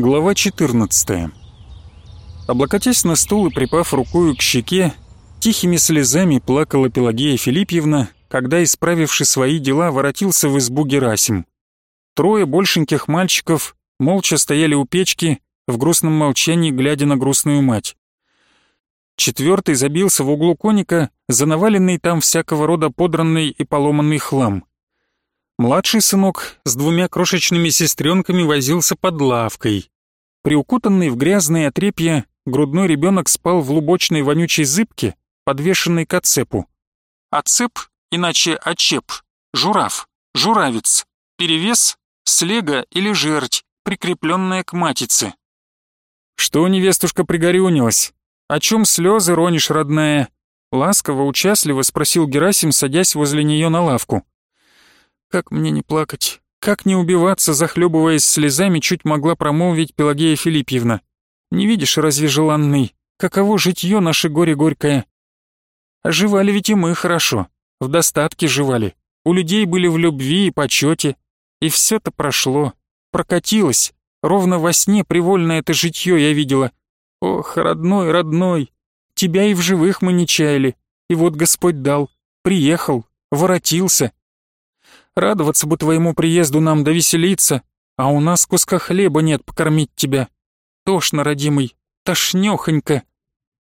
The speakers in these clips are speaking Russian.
Глава 14 Облокотясь на стул и припав рукою к щеке, тихими слезами плакала Пелагея Филипьевна, когда, исправивши свои дела, воротился в избу Герасим. Трое большеньких мальчиков молча стояли у печки, в грустном молчании глядя на грустную мать. Четвертый забился в углу коника, за наваленный там всякого рода подранный и поломанный хлам. Младший сынок с двумя крошечными сестренками возился под лавкой. Приукутанный в грязные отрепья, грудной ребенок спал в лубочной вонючей зыбке, подвешенной к оцепу. Оцеп, иначе очеп, журав, журавец, перевес, слега или жерть, прикрепленная к матице. «Что, невестушка, пригорюнилась? О чем слезы ронишь, родная?» Ласково, участливо спросил Герасим, садясь возле нее на лавку. Как мне не плакать? Как не убиваться, захлебываясь слезами, чуть могла промолвить Пелагея Филиппьевна. Не видишь, разве желанный? Каково житье наше горе горькое? А ведь и мы хорошо, в достатке живали. У людей были в любви и почете. И все-то прошло, прокатилось. Ровно во сне привольное это житье я видела. Ох, родной, родной, тебя и в живых мы не чаяли. И вот Господь дал, приехал, воротился, Радоваться бы твоему приезду нам да веселиться, а у нас куска хлеба нет покормить тебя. Тошно, родимый, тошнёхонько».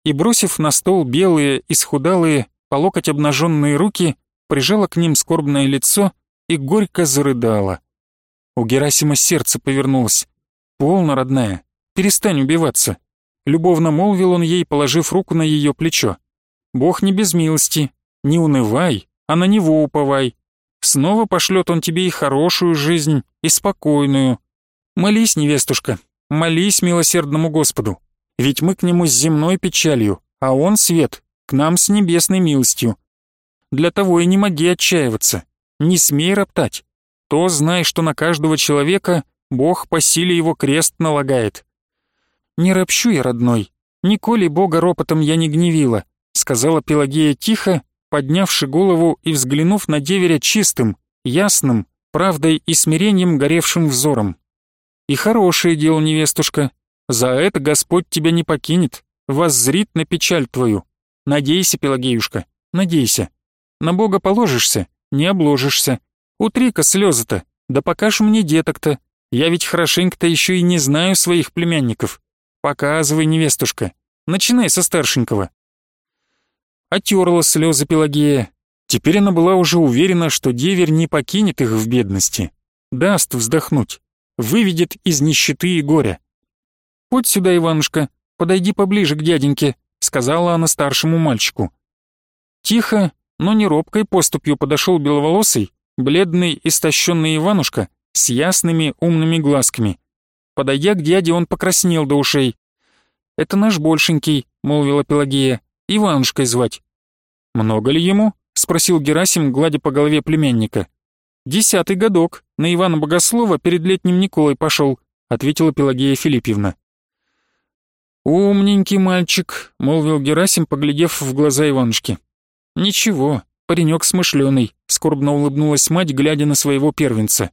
И бросив на стол белые, исхудалые, по локоть обнаженные руки, прижала к ним скорбное лицо и горько зарыдала. У Герасима сердце повернулось. «Полно, родная, перестань убиваться», — любовно молвил он ей, положив руку на ее плечо. «Бог не без милости, не унывай, а на него уповай. Снова пошлет он тебе и хорошую жизнь, и спокойную. Молись, невестушка, молись милосердному Господу, ведь мы к нему с земной печалью, а он, свет, к нам с небесной милостью. Для того и не моги отчаиваться, не смей роптать. То знай, что на каждого человека Бог по силе его крест налагает. Не ропщу я, родной, николи Бога ропотом я не гневила, сказала Пелагея тихо поднявши голову и взглянув на деверя чистым, ясным, правдой и смирением горевшим взором. «И хорошее дело, невестушка, за это Господь тебя не покинет, воззрит на печаль твою. Надейся, Пелагеюшка, надейся. На Бога положишься, не обложишься. Утри-ка слезы-то, да покажь мне деток-то. Я ведь хорошенько-то еще и не знаю своих племянников. Показывай, невестушка, начинай со старшенького». Отерла слезы Пелагея. Теперь она была уже уверена, что деверь не покинет их в бедности. Даст вздохнуть, выведет из нищеты и горя. «Подь сюда, Иванушка, подойди поближе к дяденьке», — сказала она старшему мальчику. Тихо, но не робкой поступью подошел беловолосый, бледный, истощенный Иванушка с ясными умными глазками. Подойдя к дяде, он покраснел до ушей. «Это наш большенький», — молвила Пелагея. Иванушкой звать». «Много ли ему?» — спросил Герасим, гладя по голове племянника. «Десятый годок, на Ивана Богослова перед летним Николой пошел», — ответила Пелагея Филиппьевна. «Умненький мальчик», — молвил Герасим, поглядев в глаза Иванушки. «Ничего, паренек смышленый», — скорбно улыбнулась мать, глядя на своего первенца.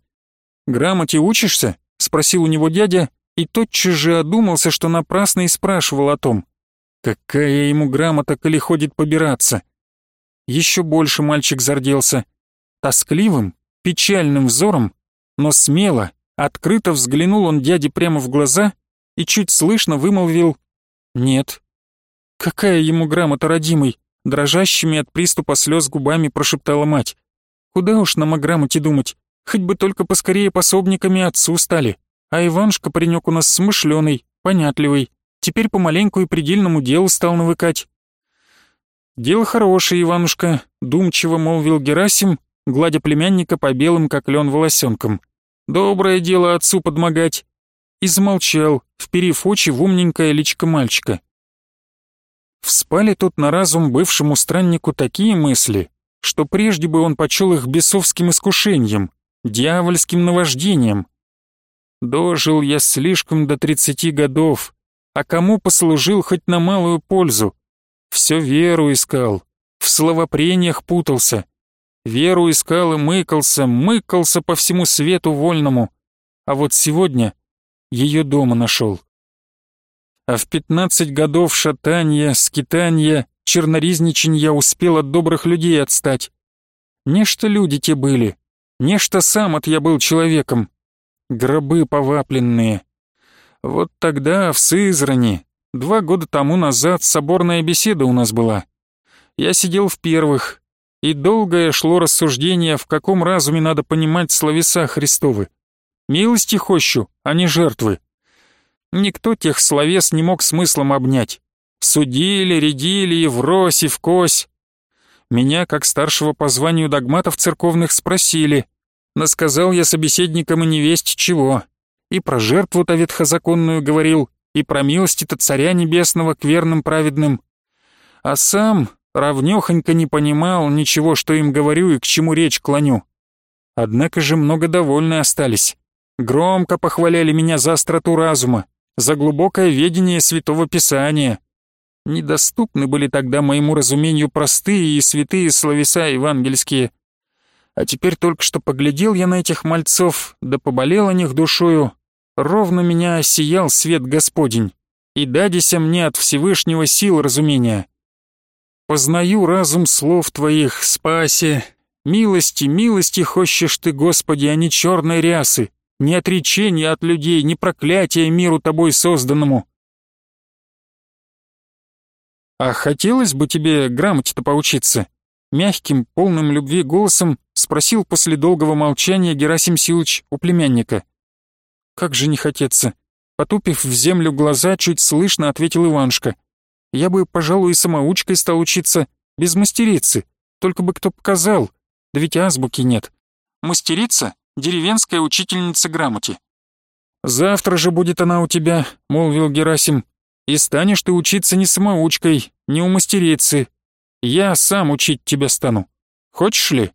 «Грамоте учишься?» — спросил у него дядя, и тотчас же одумался, что напрасно и спрашивал о том. Какая ему грамота, коли ходит побираться? Еще больше мальчик зарделся. Тоскливым, печальным взором, но смело, открыто взглянул он дяде прямо в глаза и чуть слышно вымолвил «Нет». «Какая ему грамота, родимый?» Дрожащими от приступа слез губами прошептала мать. «Куда уж нам о грамоте думать? Хоть бы только поскорее пособниками отцу стали. А Иванушка паренек у нас смышленый, понятливый, Теперь помаленьку и предельному делу стал навыкать. «Дело хорошее, Иванушка», — думчиво молвил Герасим, гладя племянника по белым, как лен, волосенкам. «Доброе дело отцу подмогать». И замолчал, вперив очи в умненькое личко мальчика. Вспали тут на разум бывшему страннику такие мысли, что прежде бы он почел их бесовским искушением, дьявольским наваждением. Дожил я слишком до тридцати годов, а кому послужил хоть на малую пользу. Все веру искал, в словопрениях путался. Веру искал и мыкался, мыкался по всему свету вольному. А вот сегодня ее дома нашел. А в пятнадцать годов шатанья, скитанья, черноризничанья успел от добрых людей отстать. Нечто люди те были, нечто сам от я был человеком. Гробы повапленные. Вот тогда, в Сызрани, два года тому назад, соборная беседа у нас была. Я сидел в первых, и долгое шло рассуждение, в каком разуме надо понимать словеса Христовы. Милости хощу, а не жертвы. Никто тех словес не мог смыслом обнять. Судили, рядили, и врозь, и вкось. Меня, как старшего по званию догматов церковных, спросили. Насказал я собеседникам и невесть чего. И про жертву-то ветхозаконную говорил, и про милости-то царя небесного к верным праведным. А сам равнёхонько не понимал ничего, что им говорю и к чему речь клоню. Однако же много довольны остались. Громко похваляли меня за остроту разума, за глубокое ведение Святого Писания. Недоступны были тогда моему разумению простые и святые словеса евангельские. А теперь только что поглядел я на этих мальцов, да поболел о них душою, ровно меня осиял свет Господень, и дадися мне от Всевышнего сил разумения. Познаю разум слов Твоих, спаси, милости, милости хочешь Ты, Господи, а не черной рясы, ни отречения от людей, ни проклятия миру Тобой созданному. «А хотелось бы тебе грамоте-то поучиться?» Мягким, полным любви голосом спросил после долгого молчания Герасим Силыч у племянника. «Как же не хотеться?» Потупив в землю глаза, чуть слышно ответил Иванушка. «Я бы, пожалуй, самоучкой стал учиться, без мастерицы, только бы кто показал, да ведь азбуки нет. Мастерица — деревенская учительница грамоте». «Завтра же будет она у тебя», — молвил Герасим. И станешь ты учиться не самоучкой, не у мастерицы. Я сам учить тебя стану. Хочешь ли?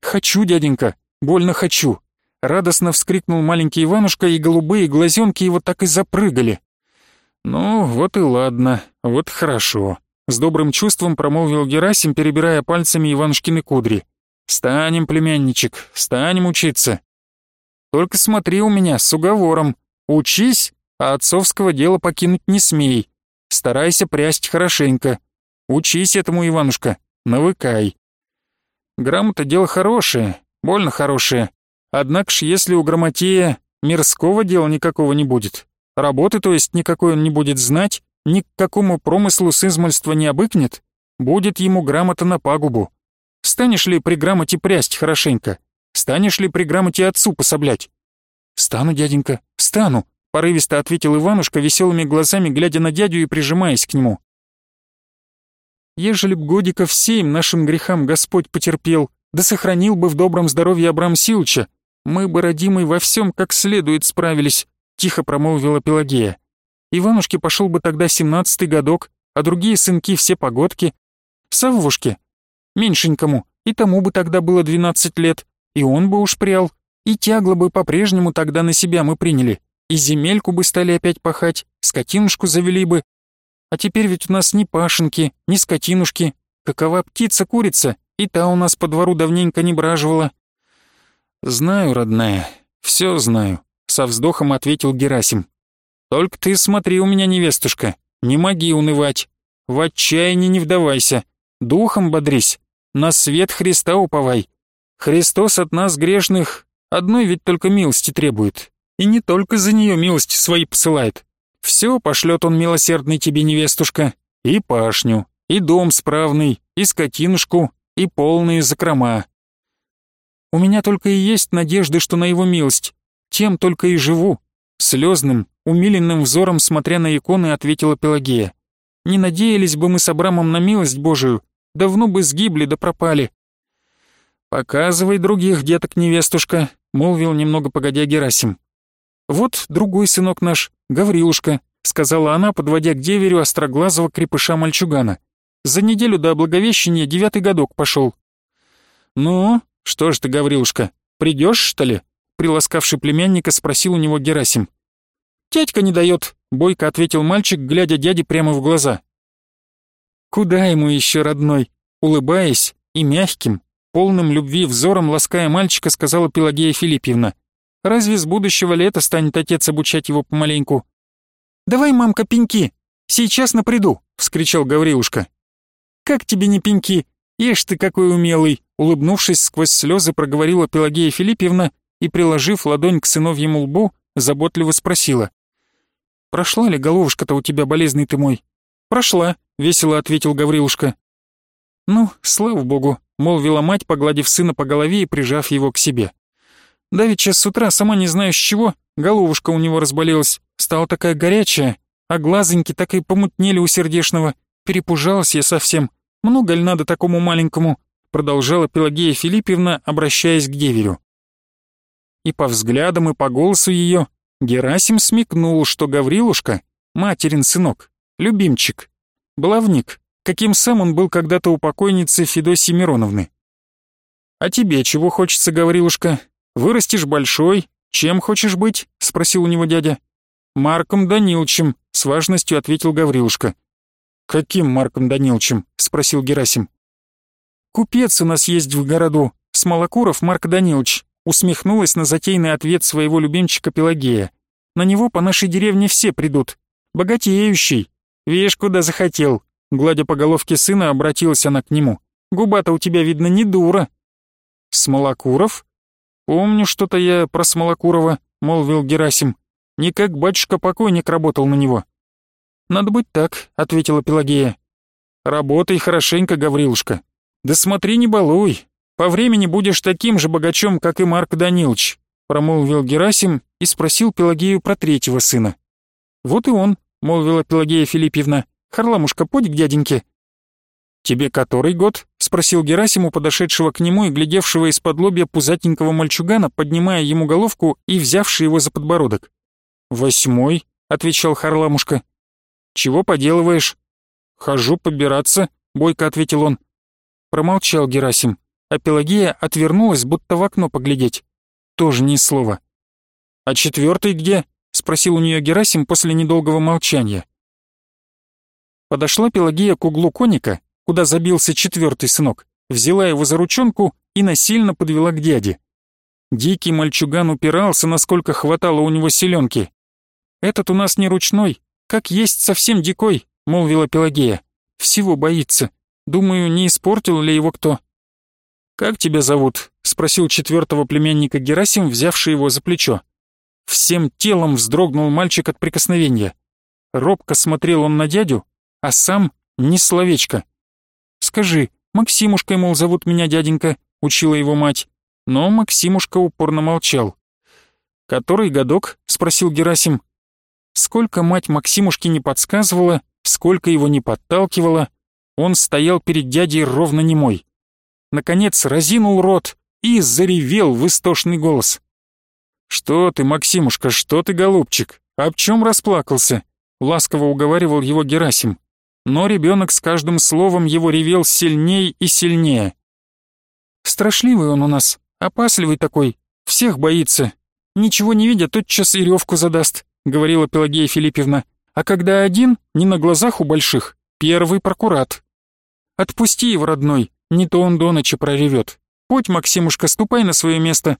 Хочу, дяденька, больно хочу. Радостно вскрикнул маленький Иванушка, и голубые глазенки его так и запрыгали. Ну, вот и ладно, вот хорошо. С добрым чувством промолвил Герасим, перебирая пальцами Иванушкины кудри. «Станем, племянничек, станем учиться. Только смотри у меня с уговором. Учись, а отцовского дела покинуть не смей. Старайся прясть хорошенько. Учись этому, Иванушка, навыкай. Грамота дело хорошее, больно хорошее. Однако ж, если у грамотея мирского дела никакого не будет, работы, то есть никакой он не будет знать, ни к какому промыслу с измольства не обыкнет, будет ему грамота на пагубу. Станешь ли при грамоте прясть хорошенько? Станешь ли при грамоте отцу пособлять? Стану, дяденька, стану, порывисто ответил Иванушка, веселыми глазами глядя на дядю и прижимаясь к нему. «Ежели б годиков семь нашим грехам Господь потерпел, да сохранил бы в добром здоровье Абрам Силча, мы бы, родимый, во всем как следует справились», — тихо промолвила Пелагея. «Иванушке пошел бы тогда семнадцатый годок, а другие сынки все погодки. Саввушке, меньшенькому, и тому бы тогда было двенадцать лет, и он бы уж прял, и тягло бы по-прежнему тогда на себя мы приняли. И земельку бы стали опять пахать, скотинушку завели бы. А теперь ведь у нас ни пашенки, ни скотинушки. Какова птица-курица, и та у нас по двору давненько не браживала. «Знаю, родная, все знаю», — со вздохом ответил Герасим. «Только ты смотри у меня, невестушка, не моги унывать. В отчаянии не вдавайся, духом бодрись, на свет Христа уповай. Христос от нас грешных одной ведь только милости требует, и не только за нее милости свои посылает. Все пошлет он милосердный тебе, невестушка, и пашню, и дом справный, и скотинушку, и полные закрома. У меня только и есть надежды, что на его милость. Тем только и живу. Слезным, умиленным взором, смотря на иконы, ответила Пелагея. Не надеялись бы мы с Абрамом на милость Божию, давно бы сгибли да пропали. «Показывай других деток, невестушка», — молвил немного погодя Герасим. «Вот другой сынок наш, Гаврилушка», — сказала она, подводя к деверю остроглазого крепыша-мальчугана. «За неделю до Благовещения девятый годок пошел». «Ну, что ж ты, Гаврилушка, придешь, что ли?» Приласкавший племянника спросил у него Герасим. «Тятька не дает», — бойко ответил мальчик, глядя дяде прямо в глаза. «Куда ему еще, родной?» Улыбаясь и мягким, полным любви взором лаская мальчика, сказала Пелагея Филиппьевна. Разве с будущего лета станет отец обучать его помаленьку? «Давай, мамка, пеньки! Сейчас наприду!» — вскричал Гаврилушка. «Как тебе не пеньки? Ешь ты какой умелый!» Улыбнувшись сквозь слезы, проговорила Пелагея Филиппьевна и, приложив ладонь к сыновьему лбу, заботливо спросила. «Прошла ли головушка-то у тебя, болезный ты мой?» «Прошла», — весело ответил Гаврилушка. «Ну, слава богу», — молвила мать, погладив сына по голове и прижав его к себе. «Давеча с утра, сама не знаю с чего, головушка у него разболелась, стала такая горячая, а глазоньки так и помутнели у сердешного. Перепужалась я совсем. Много ли надо такому маленькому?» Продолжала Пелагея Филиппьевна, обращаясь к деверю. И по взглядам, и по голосу ее Герасим смекнул, что Гаврилушка — материн сынок, любимчик, баловник, каким сам он был когда-то у покойницы Федосии Мироновны. «А тебе чего хочется, Гаврилушка? Вырастешь большой, чем хочешь быть?» — спросил у него дядя. «Марком Данилчем», — с важностью ответил Гаврилушка. «Каким Марком Данилчем?» — спросил Герасим. «Купец у нас есть в городу, Смолокуров Марк Данилович», усмехнулась на затейный ответ своего любимчика Пелагея. «На него по нашей деревне все придут. Богатеющий. Видишь, куда захотел». Гладя по головке сына, обратилась она к нему. «Губа-то у тебя, видно, не дура». «Смолокуров?» «Помню что-то я про Смолокурова», — молвил Герасим. «Не как батюшка-покойник работал на него». «Надо быть так», — ответила Пелагея. «Работай хорошенько, Гаврилушка. «Да смотри, не балуй. По времени будешь таким же богачом, как и Марк Данилович», промолвил Герасим и спросил Пелагею про третьего сына. «Вот и он», — молвила Пелагея Филиппьевна. «Харламушка, подь к дяденьке». «Тебе который год?» — спросил Герасим у подошедшего к нему и глядевшего из-под лобья пузатенького мальчугана, поднимая ему головку и взявший его за подбородок. «Восьмой», — отвечал Харламушка. «Чего поделываешь?» «Хожу побираться», — бойко ответил он. Промолчал Герасим, а Пелагея отвернулась, будто в окно поглядеть. Тоже ни слова. «А четвертый где?» — спросил у нее Герасим после недолгого молчания. Подошла Пелагея к углу коника, куда забился четвертый сынок, взяла его за ручонку и насильно подвела к дяде. Дикий мальчуган упирался, насколько хватало у него селенки. «Этот у нас не ручной, как есть совсем дикой», — молвила Пелагея. «Всего боится. Думаю, не испортил ли его кто. «Как тебя зовут?» — спросил четвертого племянника Герасим, взявший его за плечо. Всем телом вздрогнул мальчик от прикосновения. Робко смотрел он на дядю, а сам ни словечко. «Скажи, Максимушкой, мол, зовут меня дяденька», — учила его мать. Но Максимушка упорно молчал. «Который годок?» — спросил Герасим. Сколько мать Максимушки не подсказывала, сколько его не подталкивала, он стоял перед дядей ровно немой. Наконец разинул рот и заревел в истошный голос. «Что ты, Максимушка, что ты, голубчик? Об чем расплакался?» Ласково уговаривал его Герасим. Но ребенок с каждым словом его ревел сильнее и сильнее. «Страшливый он у нас, опасливый такой, всех боится. Ничего не видя, тотчас и ревку задаст», — говорила Пелагея Филиппевна. «А когда один, не на глазах у больших, первый прокурат». Отпусти его, родной, не то он до ночи проревет. Хоть, Максимушка, ступай на свое место.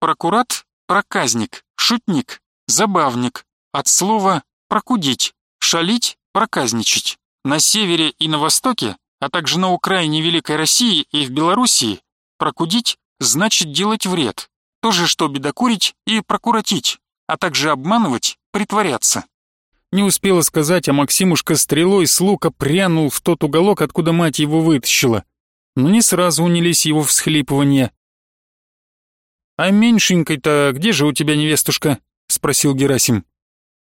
Прокурат, проказник, шутник, забавник. От слова «прокудить», «шалить», «проказничать». На севере и на востоке, а также на Украине Великой России и в Белоруссии, прокудить значит делать вред. То же, что бедокурить и прокуратить, а также обманывать, притворяться. Не успела сказать, а Максимушка стрелой с лука прянул в тот уголок, откуда мать его вытащила. Но не сразу унялись его всхлипывания. «А меньшенькой-то где же у тебя невестушка?» — спросил Герасим.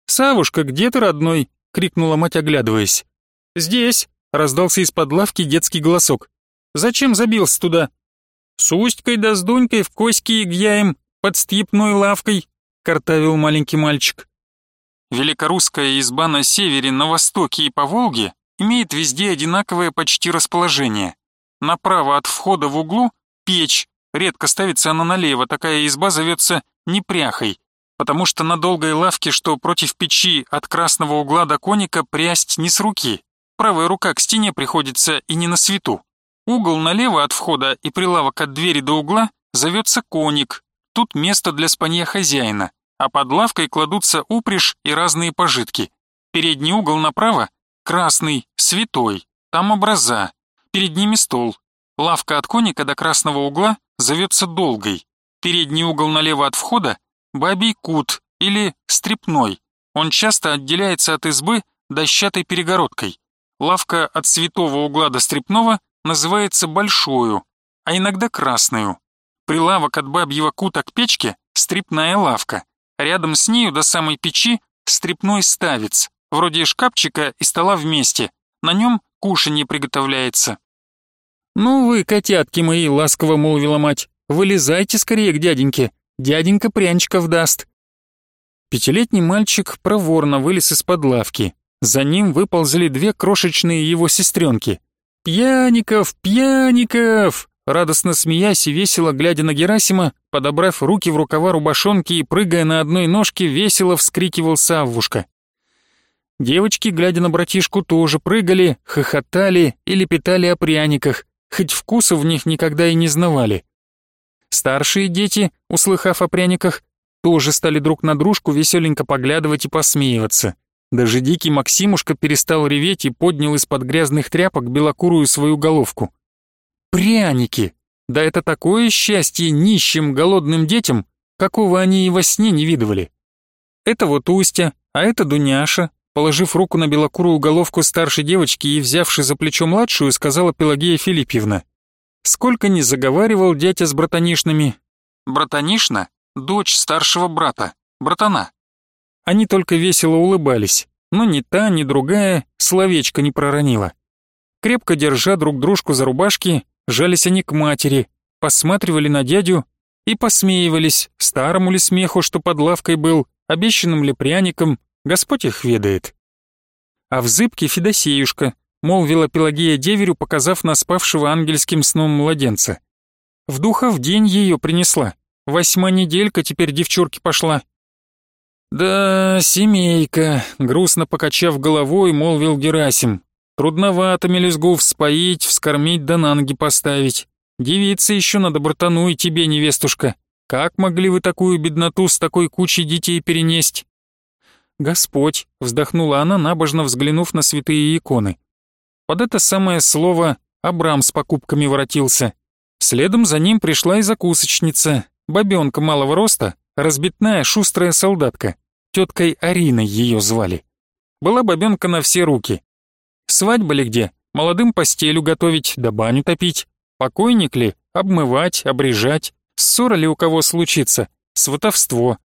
«Савушка, где ты, родной?» — крикнула мать, оглядываясь. «Здесь», — раздался из-под лавки детский голосок. «Зачем забился туда?» «С Устькой да с Дунькой в коськи и гьяем, под степной лавкой», — картавил маленький мальчик. Великорусская изба на севере, на востоке и по Волге имеет везде одинаковое почти расположение. Направо от входа в углу – печь, редко ставится она налево, такая изба зовется непряхой, потому что на долгой лавке, что против печи от красного угла до коника, прясть не с руки. Правая рука к стене приходится и не на свету. Угол налево от входа и прилавок от двери до угла зовется коник, тут место для спанья хозяина, а под лавкой кладутся упряжь и разные пожитки. Передний угол направо — красный, святой, там образа, перед ними стол. Лавка от коника до красного угла зовется долгой. Передний угол налево от входа — бабий кут или стрепной. Он часто отделяется от избы дощатой перегородкой. Лавка от святого угла до стрепного называется большую, а иногда красную. Прилавок от бабьего кута к печке — стрепная лавка. Рядом с нею до самой печи — стрепной ставец, вроде шкафчика и стола вместе. На нем кушанье приготовляется. «Ну вы, котятки мои», — ласково молвила мать, — «вылезайте скорее к дяденьке, дяденька прянчиков даст». Пятилетний мальчик проворно вылез из-под лавки. За ним выползли две крошечные его сестренки. «Пьяников, пьяников!» Радостно смеясь и весело глядя на Герасима, подобрав руки в рукава рубашонки и прыгая на одной ножке, весело вскрикивал Саввушка. Девочки, глядя на братишку, тоже прыгали, хохотали и лепетали о пряниках, хоть вкуса в них никогда и не знавали. Старшие дети, услыхав о пряниках, тоже стали друг на дружку веселенько поглядывать и посмеиваться. Даже дикий Максимушка перестал реветь и поднял из-под грязных тряпок белокурую свою головку. Пряники! Да это такое счастье нищим голодным детям, какого они и во сне не видывали. Это вот Устя, а это Дуняша, положив руку на белокурую головку старшей девочки и взявши за плечо младшую, сказала Пелагея Филиппьевна. Сколько ни заговаривал дядя с братанишнами. Братанишна — дочь старшего брата, братана. Они только весело улыбались, но ни та, ни другая словечко не проронила. Крепко держа друг дружку за рубашки, жались они к матери, посматривали на дядю и посмеивались, старому ли смеху, что под лавкой был, обещанным ли пряником, Господь их ведает. А в зыбке Федосеюшка, молвила Пелагея деверю, показав на спавшего ангельским сном младенца. В духа день ее принесла. Восьма неделька теперь девчурки пошла. «Да, семейка», — грустно покачав головой, молвил Герасим. «Трудновато мелюзгу вспоить, вскормить да на ноги поставить. Девица еще надо братану и тебе, невестушка. Как могли вы такую бедноту с такой кучей детей перенесть?» «Господь», — вздохнула она, набожно взглянув на святые иконы. Под это самое слово Абрам с покупками воротился. Следом за ним пришла и закусочница, бабенка малого роста, разбитная шустрая солдатка. Теткой Ариной ее звали. Была бабенка на все руки. Свадьба ли где? Молодым постелю готовить, да баню топить. Покойник ли? Обмывать, обрежать. Ссора ли у кого случится? Сватовство.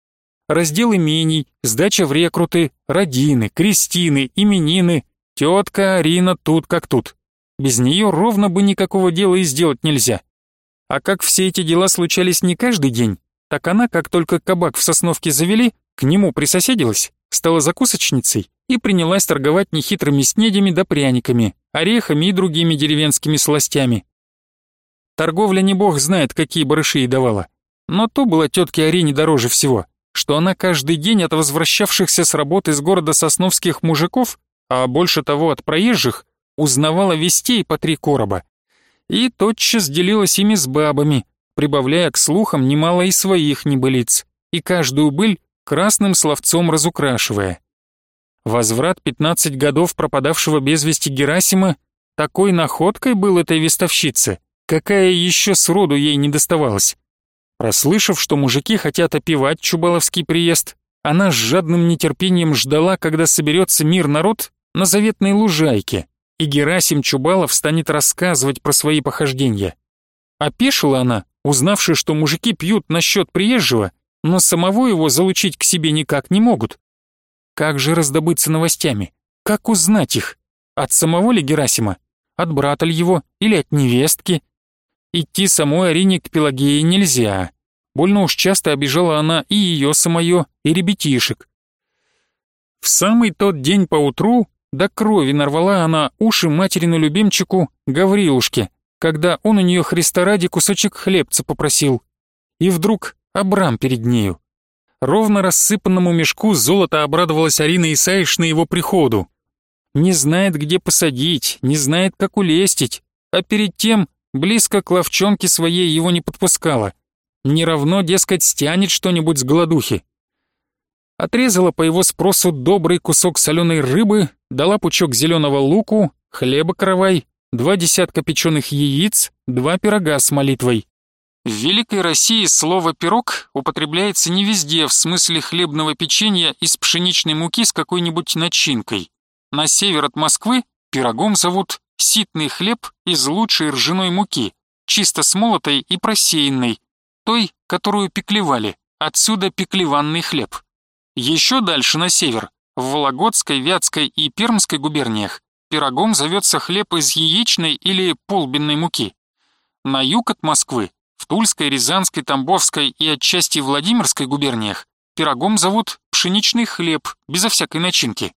Раздел имений, сдача в рекруты, родины, крестины, именины. Тетка Арина тут как тут. Без нее ровно бы никакого дела и сделать нельзя. А как все эти дела случались не каждый день, так она, как только кабак в Сосновке завели, к нему присоседилась, стала закусочницей и принялась торговать нехитрыми снедями да пряниками, орехами и другими деревенскими сластями. Торговля не бог знает, какие барыши ей давала. Но то было тетке Арине дороже всего, что она каждый день от возвращавшихся с работы из города сосновских мужиков, а больше того от проезжих, узнавала вестей по три короба. И тотчас делилась ими с бабами, прибавляя к слухам немало и своих небылиц, и каждую быль красным словцом разукрашивая. Возврат 15 годов пропадавшего без вести Герасима такой находкой был этой вестовщице, какая еще сроду ей не доставалась. Прослышав, что мужики хотят опевать Чубаловский приезд, она с жадным нетерпением ждала, когда соберется мир народ на заветной лужайке, и Герасим Чубалов станет рассказывать про свои похождения. Опешила она, узнавши, что мужики пьют на счет приезжего, но самого его залучить к себе никак не могут. Как же раздобыться новостями? Как узнать их? От самого ли Герасима? От брата ли его? Или от невестки? Идти самой Арине к Пелагее нельзя. Больно уж часто обижала она и ее самое, и ребятишек. В самый тот день поутру до крови нарвала она уши материну любимчику Гаврилушке, когда он у нее Христа ради кусочек хлебца попросил. И вдруг Абрам перед нею. Ровно рассыпанному мешку золота обрадовалась Арина Исаишна его приходу. Не знает, где посадить, не знает, как улестить, а перед тем близко к ловчонке своей его не подпускала. Не равно, дескать, стянет что-нибудь с голодухи. Отрезала по его спросу добрый кусок соленой рыбы, дала пучок зеленого луку, хлеба каравай, два десятка печеных яиц, два пирога с молитвой. В Великой России слово «пирог» употребляется не везде в смысле хлебного печенья из пшеничной муки с какой-нибудь начинкой. На север от Москвы пирогом зовут ситный хлеб из лучшей ржаной муки, чисто смолотой и просеянной, той, которую пеклевали, отсюда пеклеванный хлеб. Еще дальше на север, в Вологодской, Вятской и Пермской губерниях, пирогом зовется хлеб из яичной или полбенной муки. На юг от Москвы в Тульской, Рязанской, Тамбовской и отчасти Владимирской губерниях пирогом зовут пшеничный хлеб, безо всякой начинки.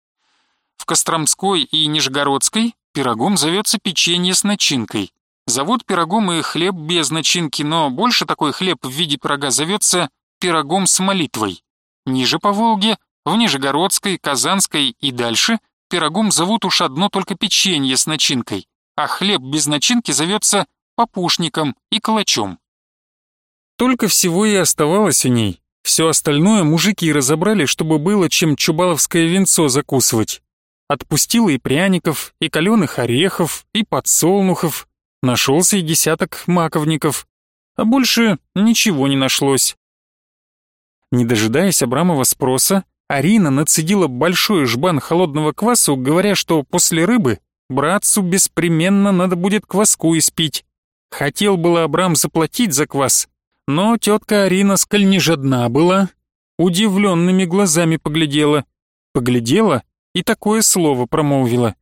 В Костромской и Нижегородской пирогом зовется печенье с начинкой. Зовут пирогом и хлеб без начинки, но больше такой хлеб в виде пирога зовется пирогом с молитвой. Ниже по Волге, в Нижегородской, Казанской и дальше пирогом зовут уж одно только печенье с начинкой, а хлеб без начинки зовется попушником и калачом. Только всего и оставалось у ней. Все остальное мужики разобрали, чтобы было чем чубаловское венцо закусывать. Отпустила и пряников, и каленых орехов, и подсолнухов. Нашелся и десяток маковников. А больше ничего не нашлось. Не дожидаясь Абрамова спроса, Арина нацедила большой жбан холодного квасу, говоря, что после рыбы братцу беспременно надо будет кваску испить. Хотел было Абрам заплатить за квас, но тетка Арина, сколь не жадна была, удивленными глазами поглядела. Поглядела и такое слово промолвила.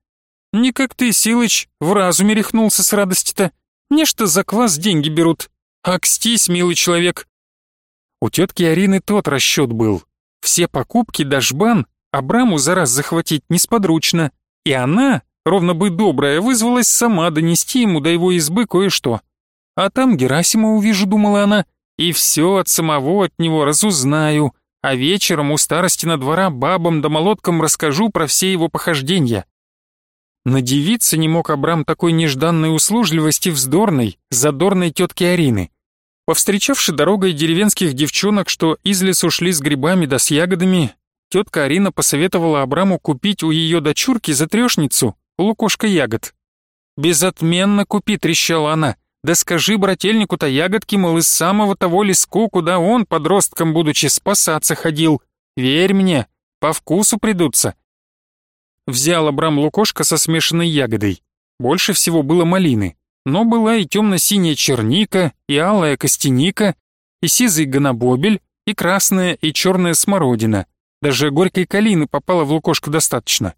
«Не как ты, Силыч, в разуме рехнулся с радости-то. Не что за квас деньги берут. Акстись, милый человек». У тетки Арины тот расчет был. Все покупки дашбан Абраму за раз захватить несподручно, и она, ровно бы добрая, вызвалась сама донести ему до его избы кое-что. А там Герасима увижу, думала она, и все от самого от него разузнаю, а вечером у старости на двора бабам да молоткам расскажу про все его похождения. Надевиться не мог Абрам такой нежданной услужливости вздорной, задорной тетки Арины. Повстречавши дорогой деревенских девчонок, что из лесу шли с грибами да с ягодами, тетка Арина посоветовала Абраму купить у ее дочурки за трешницу лукошко ягод. «Безотменно купи», — трещала она, да скажи брательнику-то ягодки, мол, из самого того леску, куда он, подростком будучи, спасаться ходил. Верь мне, по вкусу придутся. Взял Абрам лукошко со смешанной ягодой. Больше всего было малины, но была и темно-синяя черника, и алая костяника, и сизый гонобобель, и красная, и черная смородина. Даже горькой калины попало в лукошко достаточно.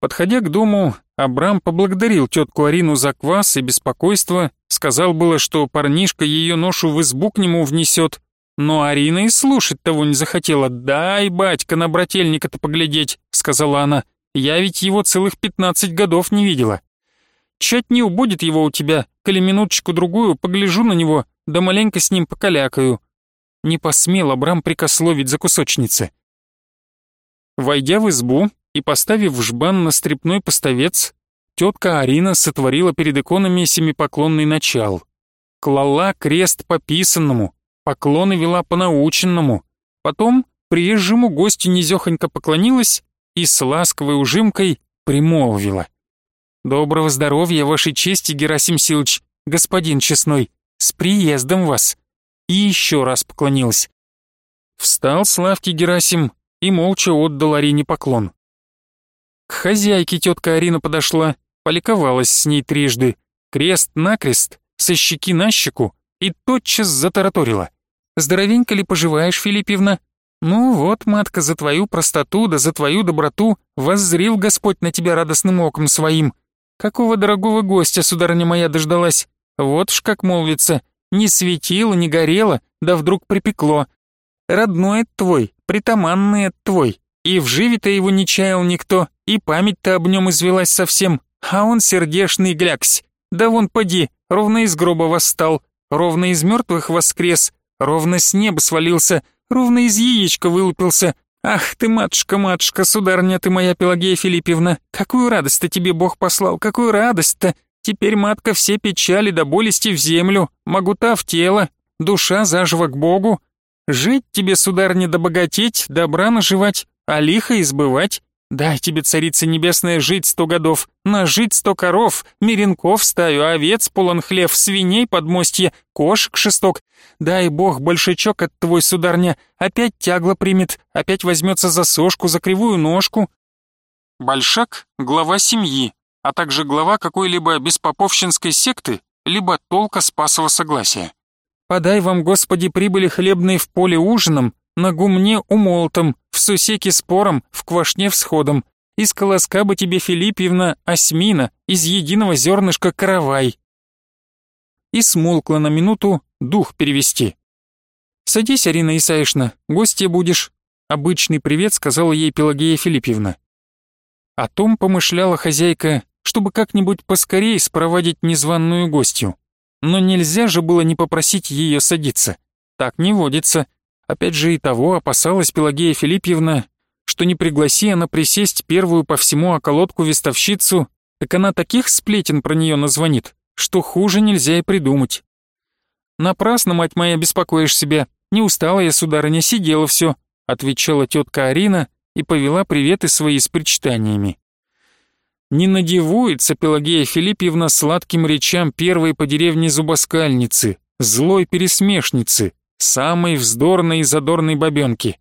Подходя к дому, Абрам поблагодарил тетку Арину за квас и беспокойство, сказал было, что парнишка ее ношу в избу к нему внесет, но Арина и слушать того не захотела. «Дай, батька, на брательника-то поглядеть», — сказала она. «Я ведь его целых пятнадцать годов не видела. Чать не убудет его у тебя, коли минуточку-другую погляжу на него, да маленько с ним покалякаю». Не посмел Абрам прикословить за кусочницы. Войдя в избу, и, поставив жбан на стрепной поставец, тетка Арина сотворила перед иконами семипоклонный начал. Клала крест по писанному, поклоны вела по наученному. Потом приезжему гостю низехонько поклонилась и с ласковой ужимкой примолвила. «Доброго здоровья, вашей чести, Герасим Силыч, господин честной, с приездом вас!» И еще раз поклонилась. Встал с Герасим и молча отдал Арине поклон. К хозяйке тетка Арина подошла, поликовалась с ней трижды, крест-накрест, со щеки на щеку, и тотчас затараторила. «Здоровенько ли поживаешь, Филиппевна? Ну вот, матка, за твою простоту да за твою доброту воззрил Господь на тебя радостным оком своим. Какого дорогого гостя, сударыня моя, дождалась? Вот ж как молвится, не светило, не горело, да вдруг припекло. Родной твой, притаманный твой, и в живе-то его не чаял никто, и память-то об нем извелась совсем, а он сердешный гляксь. Да вон поди, ровно из гроба восстал, ровно из мертвых воскрес, ровно с неба свалился, ровно из яичка вылупился. Ах ты, матушка, матушка, сударня ты моя Пелагея Филиппевна, какую радость-то тебе Бог послал, какую радость-то! Теперь, матка, все печали до болести в землю, могута в тело, душа заживо к Богу. Жить тебе, сударыня, да богатеть, добра наживать, а лихо избывать. Дай тебе, царица небесная, жить сто годов, нажить сто коров, меренков стаю, овец полон хлев, свиней подмостье, кошек шесток. Дай бог большачок от твой, сударня, опять тягло примет, опять возьмется за сошку, за кривую ножку. Большак — глава семьи, а также глава какой-либо беспоповщинской секты, либо толка спасового согласия. Подай вам, Господи, прибыли хлебной в поле ужином, на гумне умолотом, в сусеке спором, в квашне всходом. Из колоска бы тебе, Филиппьевна, осьмина, из единого зернышка каравай. И смолкла на минуту дух перевести. «Садись, Арина Исаишна, гостья будешь», — обычный привет сказала ей Пелагея Филиппьевна. О том помышляла хозяйка, чтобы как-нибудь поскорее спровадить незваную гостью. Но нельзя же было не попросить ее садиться. Так не водится. Опять же и того опасалась Пелагея Филиппьевна, что не пригласи она присесть первую по всему околотку вестовщицу, так она таких сплетен про нее назвонит, что хуже нельзя и придумать. «Напрасно, мать моя, беспокоишь себя. Не устала я, сударыня, сидела все», отвечала тетка Арина и повела приветы свои с причитаниями. Не надевуется Пелагея Филиппьевна сладким речам первой по деревне зубоскальницы, злой пересмешницы, самой вздорной и задорной бабенки.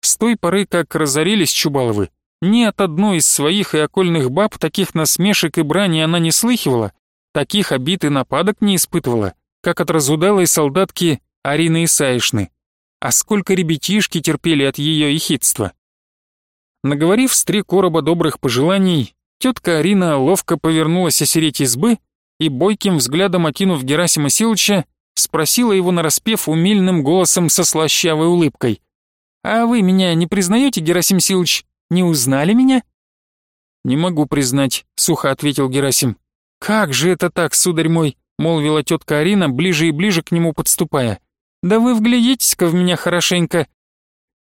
С той поры, как разорились Чубаловы, ни от одной из своих и окольных баб таких насмешек и брани она не слыхивала, таких обид и нападок не испытывала, как от разудалой солдатки Арины Исаишны. А сколько ребятишки терпели от ее ехидства. Наговорив с три короба добрых пожеланий, тетка Арина ловко повернулась осереть избы и, бойким взглядом окинув Герасима Силыча, Спросила его нараспев умильным голосом со слащавой улыбкой. «А вы меня не признаете, Герасим Силыч? Не узнали меня?» «Не могу признать», — сухо ответил Герасим. «Как же это так, сударь мой?» — молвила тетка Арина, ближе и ближе к нему подступая. «Да вы вглядитесь-ка в меня хорошенько.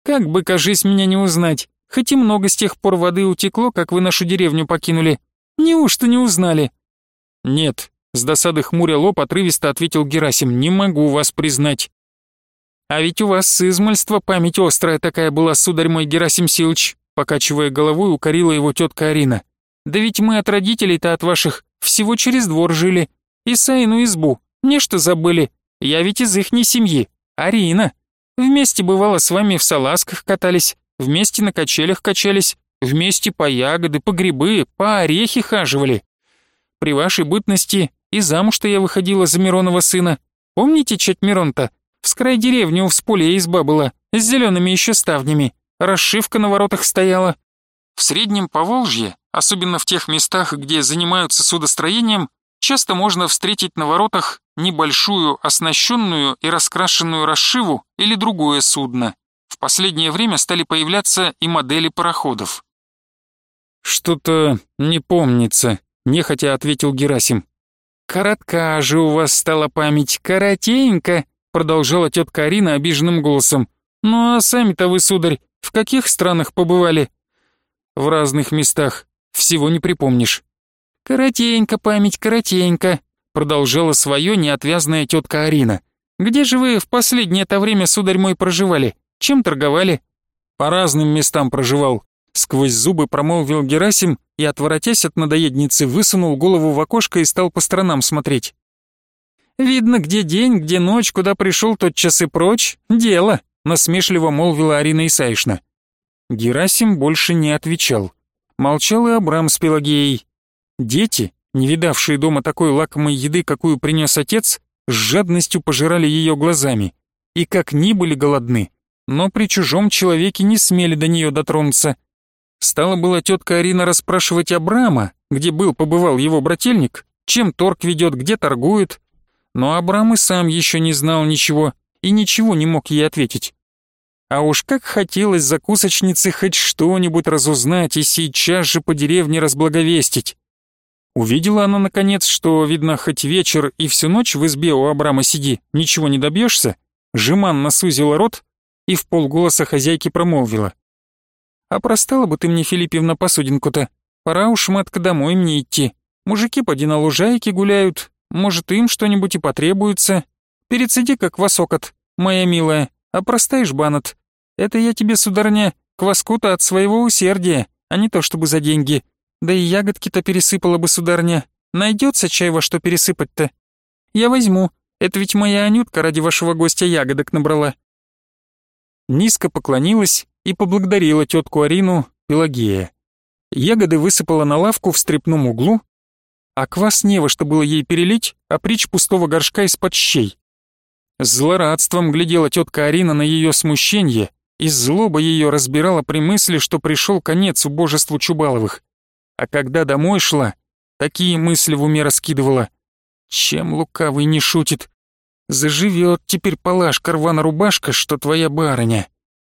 Как бы, кажись, меня не узнать, хоть и много с тех пор воды утекло, как вы нашу деревню покинули. Неужто не узнали?» «Нет, с досады хмуря лоб отрывисто ответил Герасим. «Не могу вас признать». «А ведь у вас с измальства память острая такая была, сударь мой Герасим Силыч», покачивая головой, укорила его тетка Арина. «Да ведь мы от родителей-то от ваших всего через двор жили. И Саину избу, нечто забыли. Я ведь из ихней семьи, Арина. Вместе бывало с вами в салазках катались, вместе на качелях качались, вместе по ягоды, по грибы, по орехи хаживали. При вашей бытности и замуж-то я выходила за Миронова сына. Помните чать Мирон-то? В скрай деревни у всполья изба была, с зелеными еще ставнями. Расшивка на воротах стояла. В среднем Поволжье, особенно в тех местах, где занимаются судостроением, часто можно встретить на воротах небольшую оснащенную и раскрашенную расшиву или другое судно. В последнее время стали появляться и модели пароходов. «Что-то не помнится», — нехотя ответил Герасим. «Коротка же у вас стала память, коротенько», продолжала тетка Арина обиженным голосом. «Ну а сами-то вы, сударь, в каких странах побывали?» «В разных местах. Всего не припомнишь». «Коротенько память, коротенько», продолжала свое неотвязная тетка Арина. «Где же вы в последнее-то время, сударь мой, проживали? Чем торговали?» «По разным местам проживал», Сквозь зубы промолвил Герасим и, отворотясь от надоедницы, высунул голову в окошко и стал по сторонам смотреть. «Видно, где день, где ночь, куда пришел тот час и прочь. Дело», — насмешливо молвила Арина Исаишна. Герасим больше не отвечал. Молчал и Абрам с Пелагеей. Дети, не видавшие дома такой лакомой еды, какую принес отец, с жадностью пожирали ее глазами. И как ни были голодны, но при чужом человеке не смели до нее дотронуться — Стала была тетка Арина расспрашивать Абрама, где был побывал его брательник, чем торг ведет, где торгует. Но Абрам и сам еще не знал ничего и ничего не мог ей ответить. А уж как хотелось закусочнице хоть что-нибудь разузнать и сейчас же по деревне разблаговестить. Увидела она, наконец, что, видно, хоть вечер и всю ночь в избе у Абрама сиди, ничего не добьешься, Жеман насузила рот и в полголоса хозяйке промолвила. А простала бы ты мне, Филиппьевна, посудинку-то. Пора уж, матка, домой мне идти. Мужики поди на лужайке гуляют, может, им что-нибудь и потребуется. Перецеди как квасокот, моя милая, а простаешь банат. Это я тебе, сударыня, кваску-то от своего усердия, а не то чтобы за деньги. Да и ягодки-то пересыпала бы, сударыня. Найдется чай во что пересыпать-то? Я возьму, это ведь моя Анютка ради вашего гостя ягодок набрала». Низко поклонилась и поблагодарила тетку Арину Пелагея. Ягоды высыпала на лавку в стрепном углу, а квас не во что было ей перелить, а притч пустого горшка из-под щей. С злорадством глядела тетка Арина на ее смущение, и злоба ее разбирала при мысли, что пришел конец убожеству Чубаловых. А когда домой шла, такие мысли в уме раскидывала. Чем лукавый не шутит? Заживет теперь палашка рвана рубашка, что твоя барыня.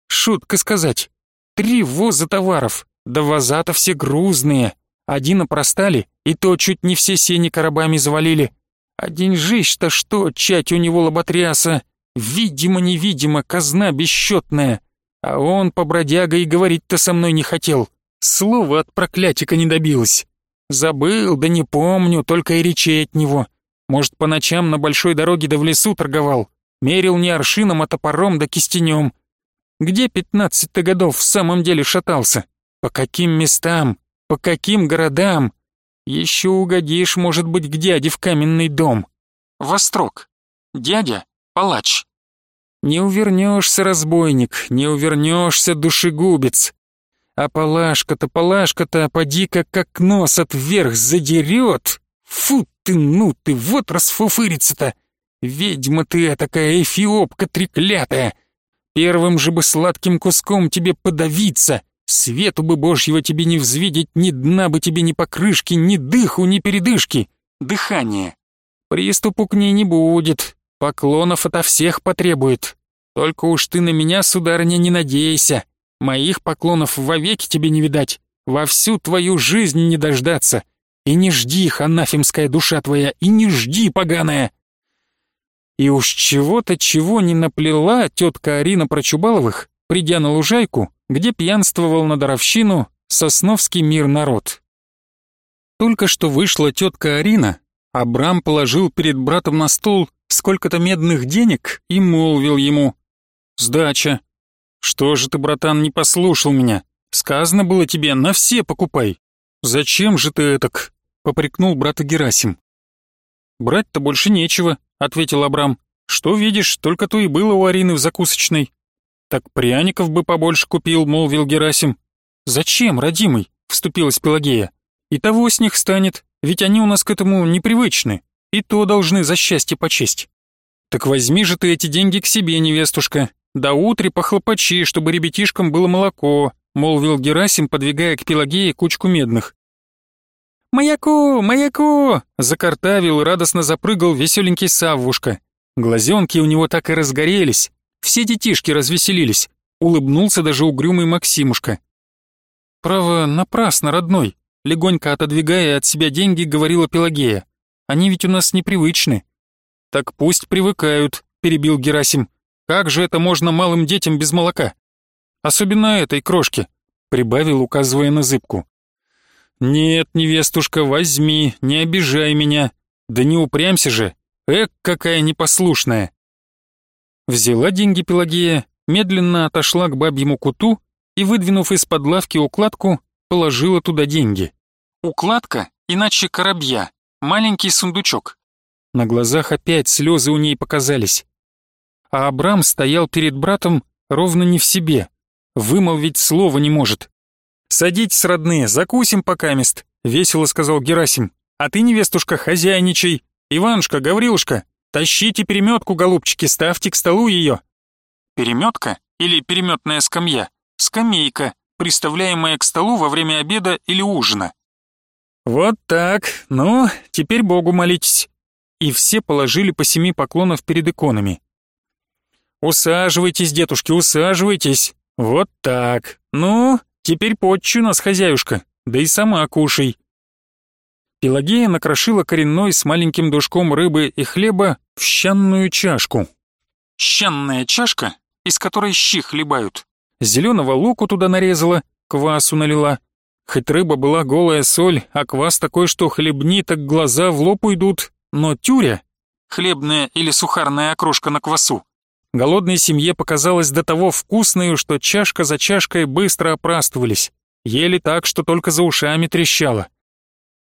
Шутка сказать. Три воза товаров, да воза-то все грузные. Один опростали, и то чуть не все сени коробами завалили. А деньжищ-то что, чать у него лоботряса? Видимо-невидимо, казна бесчетная. А он по бродяга и говорить-то со мной не хотел. Слова от проклятика не добилась. Забыл, да не помню, только и речей от него. Может, по ночам на большой дороге да в лесу торговал. Мерил не аршином, а топором да кистенем. Где пятнадцать-то годов в самом деле шатался? По каким местам? По каким городам? Еще угодишь, может быть, к дяде в каменный дом. Вострок. Дядя — палач. Не увернешься, разбойник, не увернешься, душегубец. А палашка-то, палашка-то, поди-ка как нос отверх задерет. Фу ты, ну ты, вот расфуфырится-то! Ведьма ты такая эфиопка треклятая! Первым же бы сладким куском тебе подавиться, свету бы божьего тебе не взвидеть, ни дна бы тебе ни покрышки, ни дыху, ни передышки. Дыхание. Приступу к ней не будет, поклонов ото всех потребует. Только уж ты на меня, сударыня, не надейся. Моих поклонов вовеки тебе не видать, во всю твою жизнь не дождаться. И не жди, ханафимская душа твоя, и не жди, поганая!» И уж чего-то чего не наплела тетка Арина Прочубаловых, придя на лужайку, где пьянствовал на даровщину сосновский мир народ. Только что вышла тетка Арина, Абрам положил перед братом на стол сколько-то медных денег и молвил ему «Сдача». «Что же ты, братан, не послушал меня? Сказано было тебе, на все покупай. Зачем же ты этак?» попрекнул брата Герасим. «Брать-то больше нечего», — ответил Абрам. «Что видишь, только то и было у Арины в закусочной». «Так пряников бы побольше купил», — молвил Герасим. «Зачем, родимый?» — вступилась Пелагея. «И того с них станет, ведь они у нас к этому непривычны, и то должны за счастье почесть». «Так возьми же ты эти деньги к себе, невестушка, до утра похлопочи, чтобы ребятишкам было молоко», — молвил Герасим, подвигая к Пелагее кучку медных. «Маяку! Маяку!» — закартавил радостно запрыгал веселенький Саввушка. Глазенки у него так и разгорелись. Все детишки развеселились. Улыбнулся даже угрюмый Максимушка. «Право, напрасно, родной», — легонько отодвигая от себя деньги, говорила Пелагея. «Они ведь у нас непривычны». «Так пусть привыкают», — перебил Герасим. «Как же это можно малым детям без молока?» «Особенно этой крошке», — прибавил, указывая на зыбку. «Нет, невестушка, возьми, не обижай меня. Да не упрямься же. Эк, какая непослушная!» Взяла деньги Пелагея, медленно отошла к бабьему куту и, выдвинув из-под лавки укладку, положила туда деньги. Укладка, иначе коробья, маленький сундучок. На глазах опять слезы у ней показались. А Абрам стоял перед братом ровно не в себе, вымолвить слова не может. «Садитесь, родные, закусим покамест», — весело сказал Герасим. «А ты, невестушка, хозяйничай. Иванушка, Гаврилушка, тащите переметку, голубчики, ставьте к столу ее». Переметка или переметная скамья? Скамейка, приставляемая к столу во время обеда или ужина. «Вот так, ну, теперь Богу молитесь». И все положили по семи поклонов перед иконами. «Усаживайтесь, дедушки, усаживайтесь. Вот так. Ну, Теперь подчу нас, хозяюшка, да и сама кушай». Пелагея накрошила коренной с маленьким душком рыбы и хлеба в щанную чашку. Щанная чашка, из которой щи хлебают. Зеленого луку туда нарезала, квасу налила. Хоть рыба была голая соль, а квас такой, что хлебни, так глаза в лоб уйдут, но тюря хлебная или сухарная окрошка на квасу. Голодной семье показалось до того вкусную, что чашка за чашкой быстро опрастывались. Ели так, что только за ушами трещало.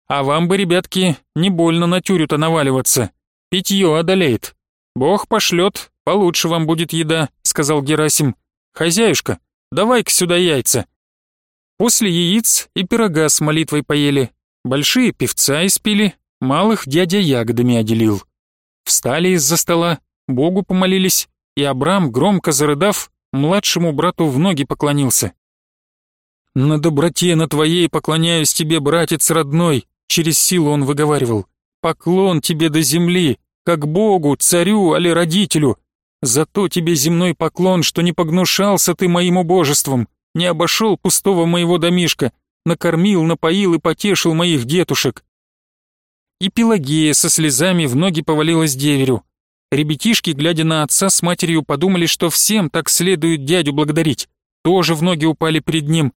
А вам бы, ребятки, не больно на тюрю-то наваливаться. Питье одолеет. Бог пошлет, получше вам будет еда, сказал Герасим. Хозяюшка, давай-ка сюда яйца. После яиц и пирога с молитвой поели. Большие певца испили, малых дядя ягодами отделил. Встали из-за стола, Богу помолились, и Абрам, громко зарыдав, младшему брату в ноги поклонился. «На доброте на твоей поклоняюсь тебе, братец родной», через силу он выговаривал. «Поклон тебе до земли, как Богу, царю, али родителю. Зато тебе земной поклон, что не погнушался ты моим убожеством, не обошел пустого моего домишка, накормил, напоил и потешил моих детушек». И Пелагея со слезами в ноги повалилась деверю. Ребятишки, глядя на отца с матерью, подумали, что всем так следует дядю благодарить. Тоже в ноги упали перед ним.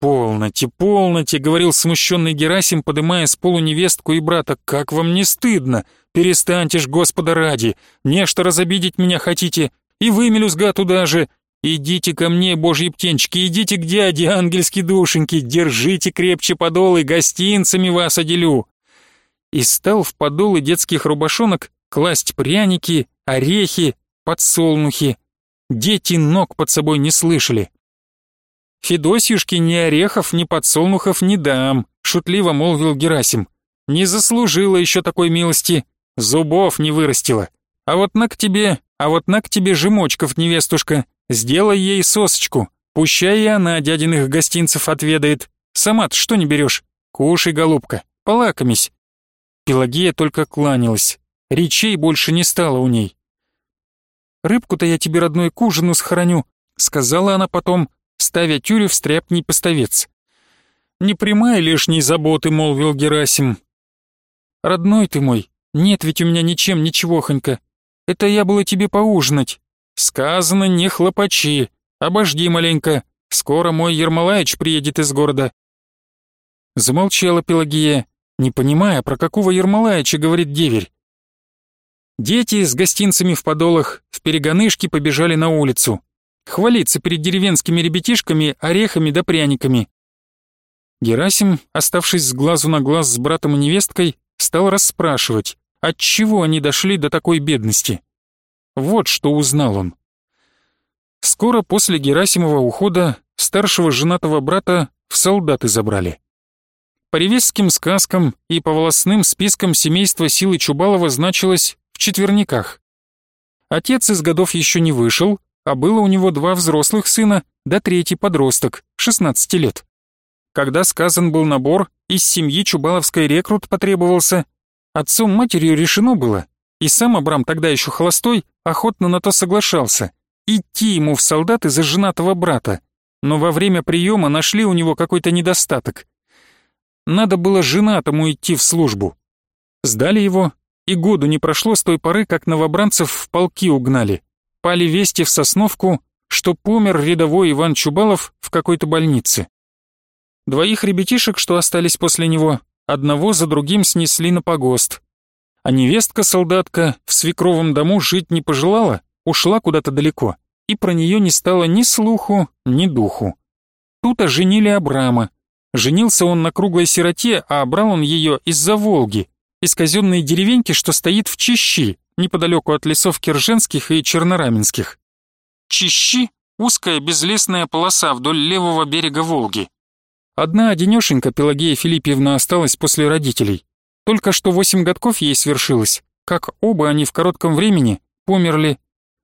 «Полноте, полноте», — говорил смущенный Герасим, подымая с полу невестку и брата. «Как вам не стыдно? Перестаньте ж, Господа ради! Нечто разобидеть меня хотите? И вы, мелюзга, туда же! Идите ко мне, божьи птенчики, идите к дяде, ангельски душеньки, держите крепче подолы, гостинцами вас оделю!» И стал в подолы детских рубашонок класть пряники, орехи, подсолнухи. Дети ног под собой не слышали. «Федосьюшке ни орехов, ни подсолнухов не дам», — шутливо молвил Герасим. «Не заслужила еще такой милости, зубов не вырастила. А вот на к тебе, а вот на к тебе жемочков, невестушка, сделай ей сосочку, пущай и она дядиных гостинцев отведает. Сама-то что не берешь? Кушай, голубка, полакомись». Пелагея только кланялась, речей больше не стало у ней. «Рыбку-то я тебе, родной, к ужину схороню», — сказала она потом, ставя тюрю в стряпний поставец. «Не примай лишней заботы», — молвил Герасим. «Родной ты мой, нет ведь у меня ничем ничегохонько. Это я было тебе поужинать. Сказано, не хлопачи, обожди маленько, скоро мой Ермолаич приедет из города». Замолчала Пелагея, не понимая, про какого Ермолаича говорит деверь. Дети с гостинцами в подолах в перегонышке побежали на улицу хвалиться перед деревенскими ребятишками орехами да пряниками. Герасим, оставшись с глазу на глаз с братом и невесткой, стал расспрашивать, отчего они дошли до такой бедности. Вот что узнал он. Скоро после Герасимова ухода старшего женатого брата в солдаты забрали. По ревесским сказкам и по волосным спискам семейства Силы Чубалова значилось в четверниках. Отец из годов еще не вышел, а было у него два взрослых сына, да третий подросток, 16 лет. Когда сказан был набор, из семьи Чубаловской рекрут потребовался, отцом матерью решено было, и сам Абрам тогда еще холостой охотно на то соглашался, идти ему в солдаты за женатого брата, но во время приема нашли у него какой-то недостаток. Надо было женатому идти в службу. Сдали его, и году не прошло с той поры, как новобранцев в полки угнали пали вести в Сосновку, что помер рядовой Иван Чубалов в какой-то больнице. Двоих ребятишек, что остались после него, одного за другим снесли на погост. А невестка-солдатка в свекровом дому жить не пожелала, ушла куда-то далеко, и про нее не стало ни слуху, ни духу. Тут оженили Абрама. Женился он на круглой сироте, а брал он ее из-за Волги, из казенной деревеньки, что стоит в Чищи, неподалеку от лесов Кирженских и Чернораменских. Чищи — узкая безлесная полоса вдоль левого берега Волги. Одна одинешенька Пелагея Филиппьевна осталась после родителей. Только что восемь годков ей свершилось, как оба они в коротком времени померли.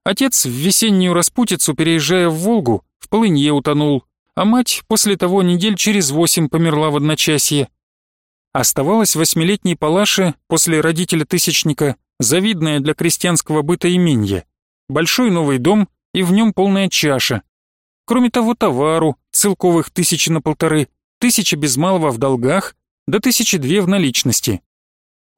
Отец в весеннюю распутицу, переезжая в Волгу, в полынье утонул, а мать после того недель через восемь померла в одночасье. Оставалась восьмилетней Палаше после родителя-тысячника, завидное для крестьянского быта именье. Большой новый дом и в нем полная чаша. Кроме того, товару, целковых тысячи на полторы, тысяча без малого в долгах, да тысячи две в наличности.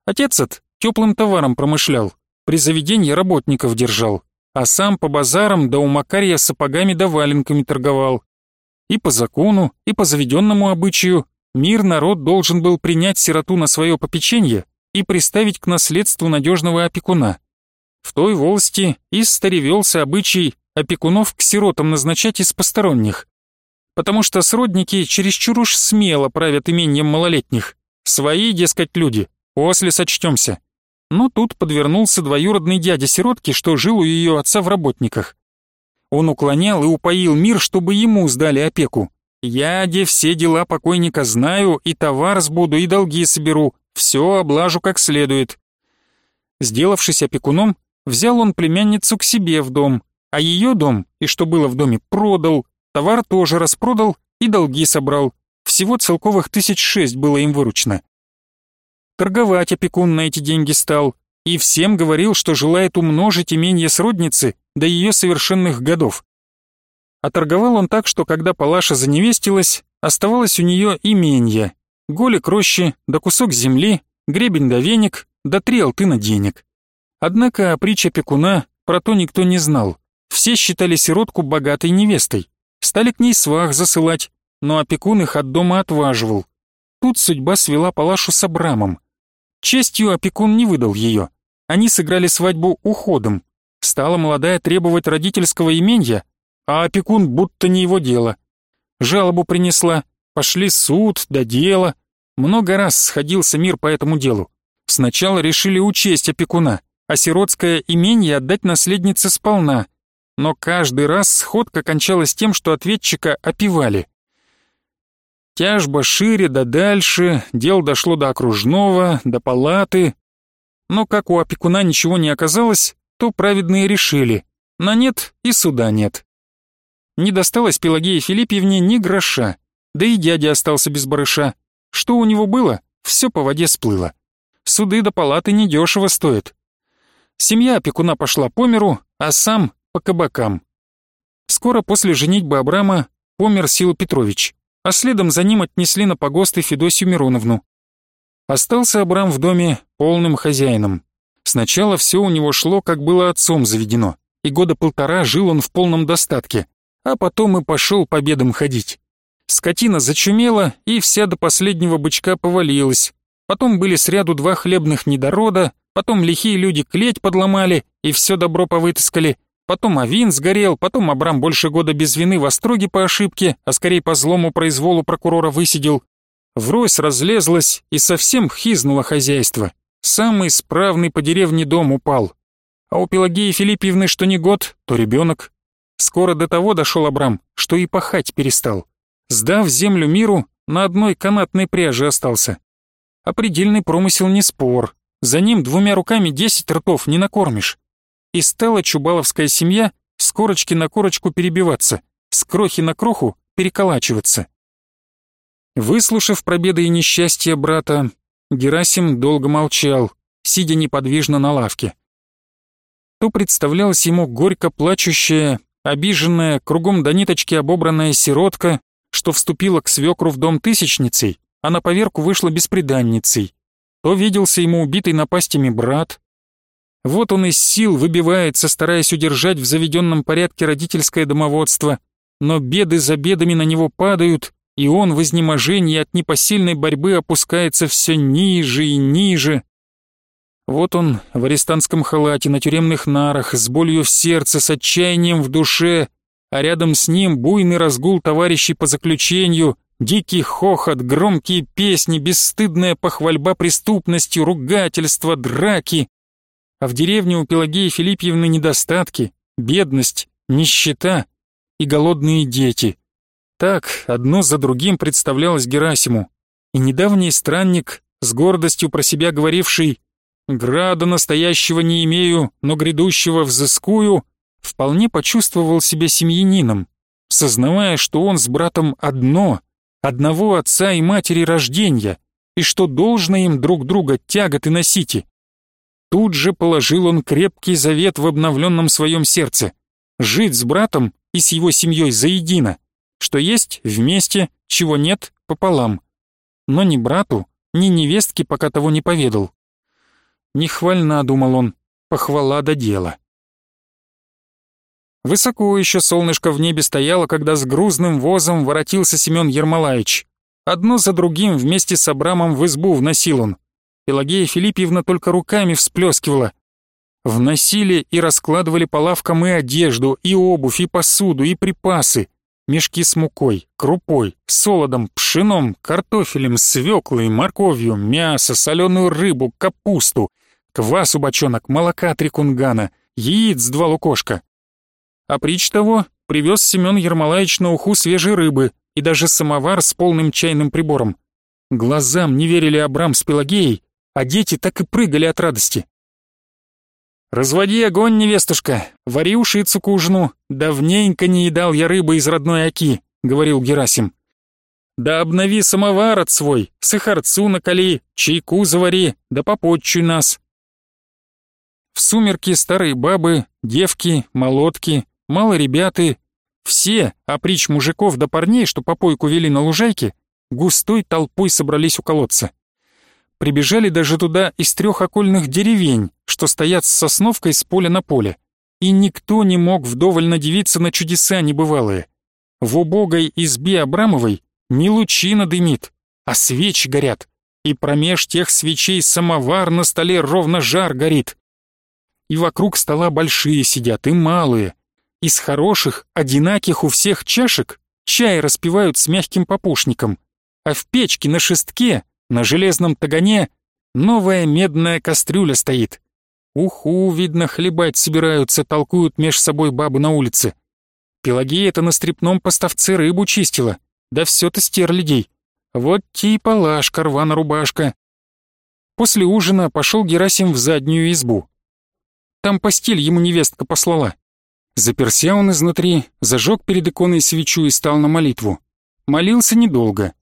Отец от теплым товаром промышлял, при заведении работников держал, а сам по базарам да у Макария сапогами да валенками торговал. И по закону, и по заведенному обычаю мир народ должен был принять сироту на свое попечение и приставить к наследству надежного опекуна, В той волости исторевелся обычай опекунов к сиротам назначать из посторонних. Потому что сродники чересчур уж смело правят имением малолетних. Свои, дескать, люди, после сочтемся. Но тут подвернулся двоюродный дядя сиротки, что жил у ее отца в работниках. Он уклонял и упоил мир, чтобы ему сдали опеку. Я, де все дела покойника знаю, и товар сбуду, и долги соберу, все облажу как следует. Сделавшись опекуном, взял он племянницу к себе в дом, а ее дом, и что было в доме, продал, товар тоже распродал и долги собрал. Всего целковых тысяч шесть было им выручено. Торговать опекун на эти деньги стал, и всем говорил, что желает умножить имение сродницы до ее совершенных годов. А торговал он так, что когда Палаша заневестилась, оставалось у нее имение, голик рощи, да кусок земли, гребень да веник, да три алтына денег. Однако о притче пекуна про то никто не знал. Все считали сиротку богатой невестой. Стали к ней свах засылать, но опекун их от дома отваживал. Тут судьба свела Палашу с Абрамом. Честью опекун не выдал ее. Они сыграли свадьбу уходом. Стала молодая требовать родительского имения, а опекун будто не его дело. Жалобу принесла, пошли суд, да дела. Много раз сходился мир по этому делу. Сначала решили учесть опекуна, а сиротское имение отдать наследнице сполна. Но каждый раз сходка кончалась тем, что ответчика опивали. Тяжба шире да дальше, дело дошло до окружного, до палаты. Но как у опекуна ничего не оказалось, то праведные решили, на нет и суда нет. Не досталось Пелагее Филиппьевне ни гроша, да и дядя остался без барыша. Что у него было, все по воде сплыло. Суды до палаты недешево стоят. Семья опекуна пошла по миру, а сам по кабакам. Скоро после женитьбы Абрама помер Сила Петрович, а следом за ним отнесли на погосты Федосию Мироновну. Остался Абрам в доме полным хозяином. Сначала все у него шло, как было отцом заведено, и года полтора жил он в полном достатке а потом и пошел по бедам ходить. Скотина зачумела, и вся до последнего бычка повалилась. Потом были сряду два хлебных недорода, потом лихие люди клеть подломали и все добро повытаскали, потом Авин сгорел, потом Абрам больше года без вины в остроге по ошибке, а скорее по злому произволу прокурора высидел. Врозь разлезлась и совсем хизнуло хозяйство. Самый справный по деревне дом упал. А у Пелагеи Филиппьевны что не год, то ребенок. Скоро до того дошел Абрам, что и пахать перестал. Сдав землю миру, на одной канатной пряже остался. А предельный промысел не спор. За ним двумя руками десять ртов не накормишь. И стала чубаловская семья с корочки на корочку перебиваться, с крохи на кроху переколачиваться. Выслушав про беды и несчастья брата, Герасим долго молчал, сидя неподвижно на лавке. То представлялась ему горько плачущая обиженная, кругом до ниточки обобранная сиротка, что вступила к свекру в дом тысячницей, а на поверку вышла бесприданницей. То виделся ему убитый напастями брат. Вот он из сил выбивается, стараясь удержать в заведенном порядке родительское домоводство, но беды за бедами на него падают, и он в изнеможении от непосильной борьбы опускается все ниже и ниже. Вот он в арестантском халате на тюремных нарах, с болью в сердце, с отчаянием в душе, а рядом с ним буйный разгул товарищей по заключению, дикий хохот, громкие песни, бесстыдная похвальба преступностью, ругательства, драки. А в деревне у Пелагеи Филиппьевны недостатки, бедность, нищета и голодные дети. Так одно за другим представлялось Герасиму. И недавний странник, с гордостью про себя говоривший Града настоящего не имею, но грядущего взыскую, вполне почувствовал себя семьянином, сознавая, что он с братом одно, одного отца и матери рождения, и что должно им друг друга тяготы носите. Тут же положил он крепкий завет в обновленном своем сердце — жить с братом и с его семьей заедино, что есть вместе, чего нет пополам. Но ни брату, ни невестке пока того не поведал. Нехвальна, думал он, похвала до дела. Высоко еще солнышко в небе стояло, когда с грузным возом воротился Семен Ермолаевич. Одно за другим вместе с Абрамом в избу вносил он. Пелагея Филиппьевна только руками всплескивала. Вносили и раскладывали по лавкам и одежду, и обувь, и посуду, и припасы. Мешки с мукой, крупой, солодом, пшеном, картофелем, свеклой, морковью, мясо, соленую рыбу, капусту, квасу бочонок, молока три кунгана, яиц два лукошка. А прич того, привез Семен Ермолаевич на уху свежей рыбы и даже самовар с полным чайным прибором. Глазам не верили Абрам с Пелагеей, а дети так и прыгали от радости. «Разводи огонь, невестушка, вари ушицу к ужину. Давненько не едал я рыбы из родной оки», — говорил Герасим. «Да обнови самовар от свой, сахарцу накали, чайку завари, да попотчуй нас». В сумерки старые бабы, девки, молотки, мало ребяты, все, опричь мужиков да парней, что попойку вели на лужайке, густой толпой собрались у колодца. Прибежали даже туда из трех окольных деревень, что стоят с сосновкой с поля на поле. И никто не мог вдоволь надевиться на чудеса небывалые. В убогой избе Абрамовой не лучина дымит, а свечи горят, и промеж тех свечей самовар на столе ровно жар горит. И вокруг стола большие сидят, и малые. Из хороших, одинаких у всех чашек чай распивают с мягким попушником, а в печке на шестке на железном тагане новая медная кастрюля стоит. Уху, видно, хлебать собираются, толкуют меж собой бабы на улице. Пелагея-то на стрепном поставце рыбу чистила, да все-то стерлядей. Вот типа лашка, рвана рубашка. После ужина пошел Герасим в заднюю избу. Там постель ему невестка послала. Заперся он изнутри, зажег перед иконой свечу и стал на молитву. Молился недолго.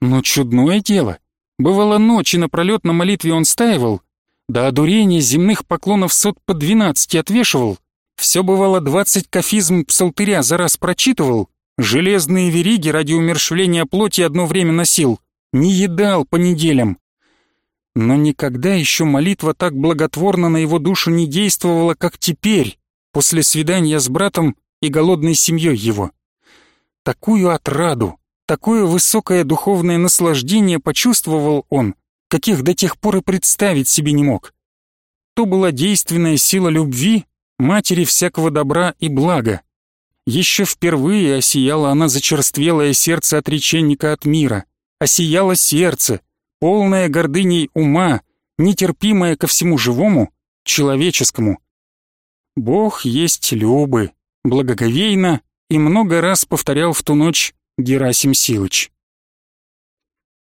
Но чудное дело. Бывало, ночи напролет на молитве он стаивал, до одурения земных поклонов сот по двенадцати отвешивал, все бывало двадцать кафизм псалтыря за раз прочитывал, железные вериги ради умершвления плоти одно время носил, не едал по неделям. Но никогда еще молитва так благотворно на его душу не действовала, как теперь, после свидания с братом и голодной семьей его. Такую отраду, Такое высокое духовное наслаждение почувствовал он, каких до тех пор и представить себе не мог. То была действенная сила любви, матери всякого добра и блага. Еще впервые осияла она зачерствелое сердце отреченника от мира, осияло сердце, полное гордыней ума, нетерпимое ко всему живому, человеческому. Бог есть любы, благоговейно и много раз повторял в ту ночь Герасим Силыч.